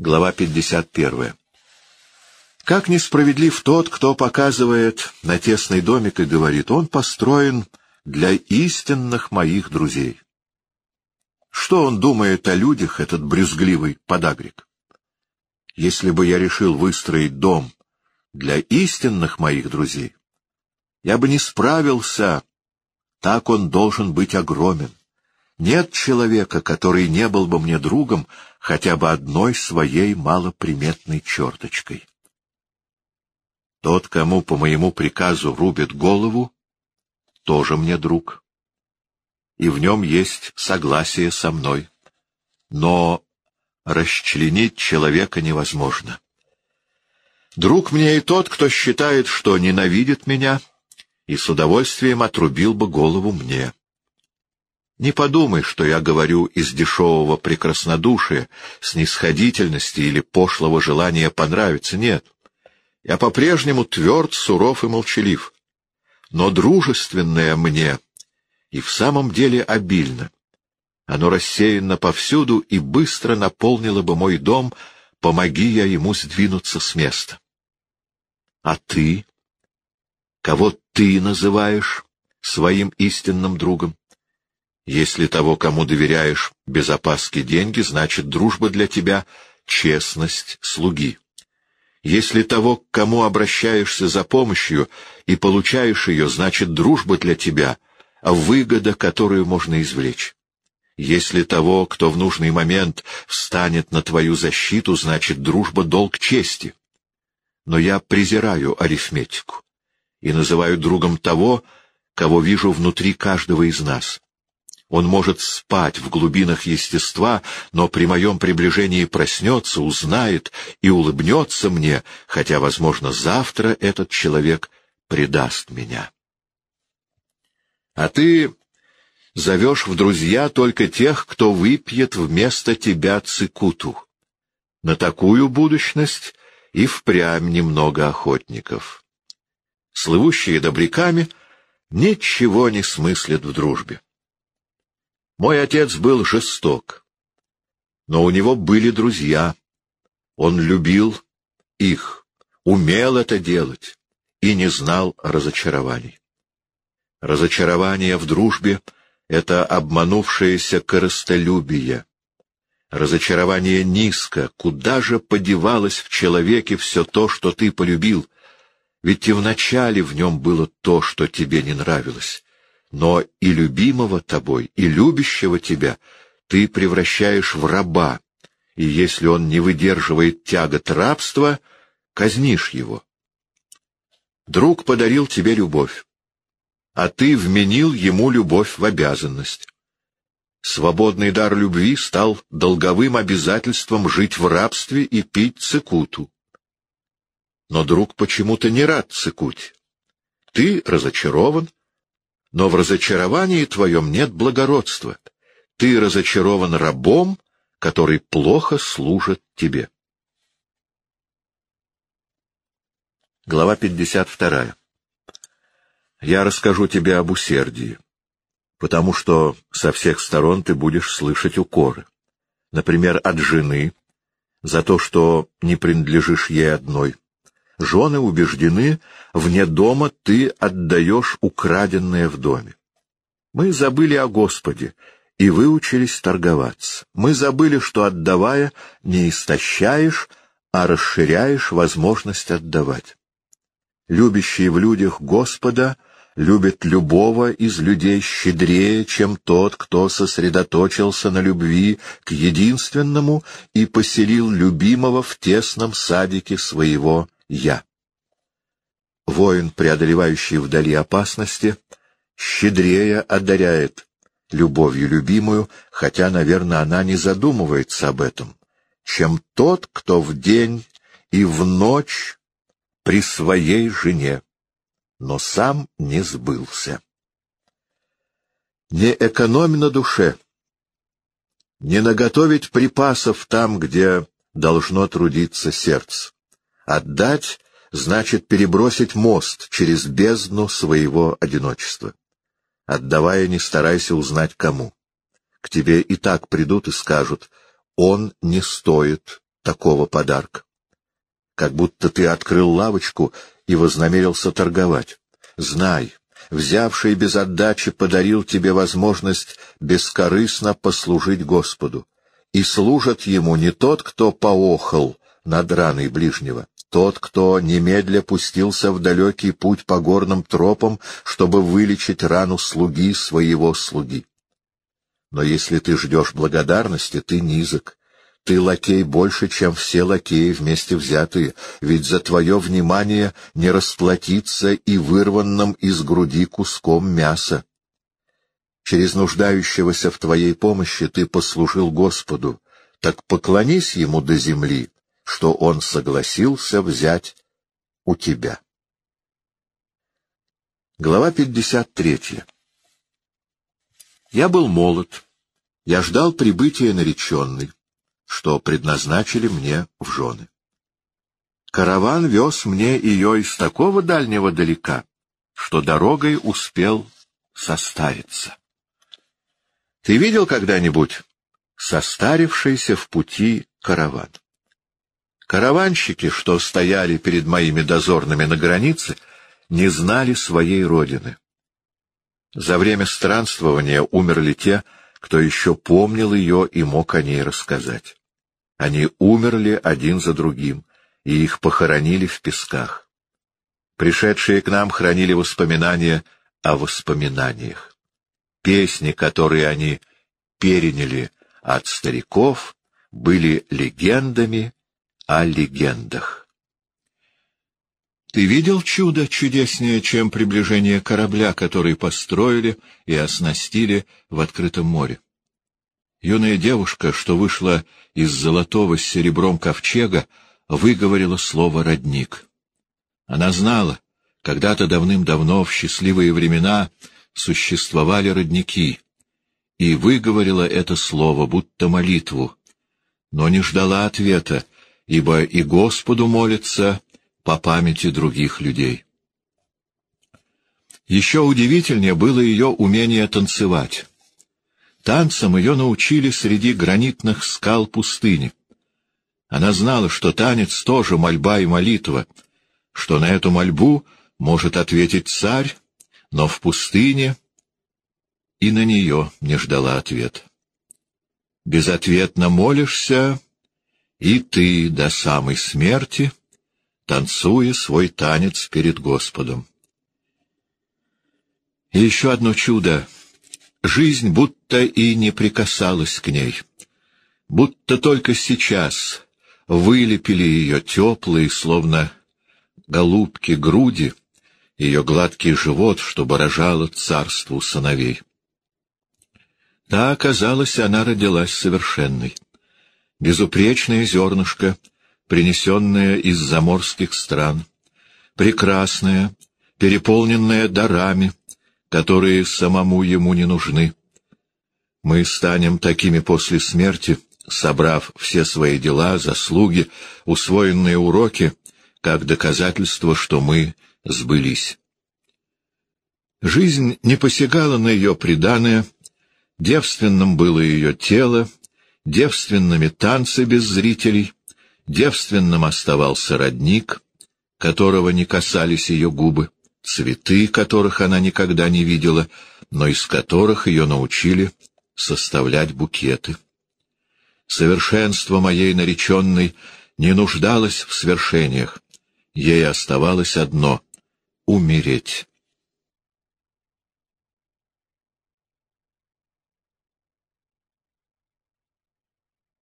Глава 51. Как несправедлив тот, кто показывает на тесный домик и говорит, он построен для истинных моих друзей. Что он думает о людях, этот брюзгливый подагрик? Если бы я решил выстроить дом для истинных моих друзей, я бы не справился, так он должен быть огромен. Нет человека, который не был бы мне другом хотя бы одной своей малоприметной черточкой. Тот, кому по моему приказу рубит голову, тоже мне друг. И в нем есть согласие со мной. Но расчленить человека невозможно. Друг мне и тот, кто считает, что ненавидит меня, и с удовольствием отрубил бы голову мне. Не подумай, что я говорю из дешевого прекраснодушия, снисходительности или пошлого желания понравиться. Нет. Я по-прежнему тверд, суров и молчалив. Но дружественное мне и в самом деле обильно. Оно рассеяно повсюду и быстро наполнило бы мой дом, помоги я ему сдвинуться с места. А ты? Кого ты называешь своим истинным другом? Если того, кому доверяешь без опаски деньги, значит дружба для тебя — честность слуги. Если того, к кому обращаешься за помощью и получаешь ее, значит дружба для тебя — выгода, которую можно извлечь. Если того, кто в нужный момент встанет на твою защиту, значит дружба — долг чести. Но я презираю арифметику и называю другом того, кого вижу внутри каждого из нас. Он может спать в глубинах естества, но при моем приближении проснется, узнает и улыбнется мне, хотя, возможно, завтра этот человек предаст меня. А ты зовешь в друзья только тех, кто выпьет вместо тебя цикуту. На такую будущность и впрямь немного охотников. Слывущие добряками ничего не смыслят в дружбе. Мой отец был жесток, но у него были друзья. Он любил их, умел это делать и не знал разочарований. Разочарование в дружбе — это обманувшееся корыстолюбие. Разочарование низко, куда же подевалось в человеке все то, что ты полюбил? Ведь и вначале в нем было то, что тебе не нравилось но и любимого тобой, и любящего тебя ты превращаешь в раба, и если он не выдерживает тягот рабства, казнишь его. Друг подарил тебе любовь, а ты вменил ему любовь в обязанность. Свободный дар любви стал долговым обязательством жить в рабстве и пить цикуту. Но друг почему-то не рад цикуть. Ты разочарован, но в разочаровании твоем нет благородства. Ты разочарован рабом, который плохо служит тебе. Глава 52. Я расскажу тебе об усердии, потому что со всех сторон ты будешь слышать укоры. Например, от жены, за то, что не принадлежишь ей одной, Жены убеждены, вне дома ты отдаешь украденное в доме. Мы забыли о Господе и выучились торговаться. Мы забыли, что, отдавая, не истощаешь, а расширяешь возможность отдавать. Любящий в людях Господа любит любого из людей щедрее, чем тот, кто сосредоточился на любви к единственному и поселил любимого в тесном садике своего я. Воин, преодолевающий вдали опасности, щедрее одаряет любовью любимую, хотя, наверное, она не задумывается об этом, чем тот, кто в день и в ночь при своей жене, но сам не сбылся. Не экономь на душе, не наготовить припасов там, где должно трудиться сердце. Отдать значит перебросить мост через бездну своего одиночества. Отдавая, не старайся узнать кому. К тебе и так придут и скажут, он не стоит такого подарка. Как будто ты открыл лавочку и вознамерился торговать. Знай, взявший без отдачи подарил тебе возможность бескорыстно послужить Господу. И служит ему не тот, кто поохал над раной ближнего, тот, кто немедля пустился в далекий путь по горным тропам, чтобы вылечить рану слуги своего слуги. Но если ты ждешь благодарности, ты низок. Ты лакей больше, чем все лакеи вместе взятые, ведь за твое внимание не расплатиться и вырванным из груди куском мяса. Через нуждающегося в твоей помощи ты послужил Господу, так поклонись ему до земли, что он согласился взять у тебя. Глава 53 Я был молод. Я ждал прибытия нареченной, что предназначили мне в жены. Караван вез мне ее из такого дальнего далека, что дорогой успел состариться. Ты видел когда-нибудь состарившийся в пути караван? Караванщики, что стояли перед моими дозорными на границе, не знали своей родины. За время странствования умерли те, кто еще помнил ее и мог о ней рассказать. Они умерли один за другим, и их похоронили в песках. Пришедшие к нам хранили воспоминания о воспоминаниях. Песни, которые они переняли от стариков, были легендами о легендах. Ты видел чудо чудеснее, чем приближение корабля, который построили и оснастили в открытом море? Юная девушка, что вышла из золотого с серебром ковчега, выговорила слово «родник». Она знала, когда-то давным-давно, в счастливые времена, существовали родники, и выговорила это слово, будто молитву, но не ждала ответа, ибо и Господу молится по памяти других людей. Еще удивительнее было ее умение танцевать. Танцам ее научили среди гранитных скал пустыни. Она знала, что танец тоже мольба и молитва, что на эту мольбу может ответить царь, но в пустыне и на нее не ждала ответа. Безответно молишься, и ты до самой смерти, танцуя свой танец перед Господом. И еще одно чудо. Жизнь будто и не прикасалась к ней. Будто только сейчас вылепили ее теплые, словно голубки, груди, ее гладкий живот, чтобы рожало царству сыновей. Да, оказалось, она родилась совершенной безупречное зернышко, принесенное из заморских стран, прекрасное, переполненное дарами, которые самому ему не нужны. Мы станем такими после смерти, собрав все свои дела, заслуги, усвоенные уроки, как доказательство, что мы сбылись. Жизнь не посягала на ее преданное, девственным было ее тело, девственными танцы без зрителей, девственным оставался родник, которого не касались ее губы, цветы, которых она никогда не видела, но из которых ее научили составлять букеты. Совершенство моей нареченной не нуждалось в свершениях, ей оставалось одно — умереть.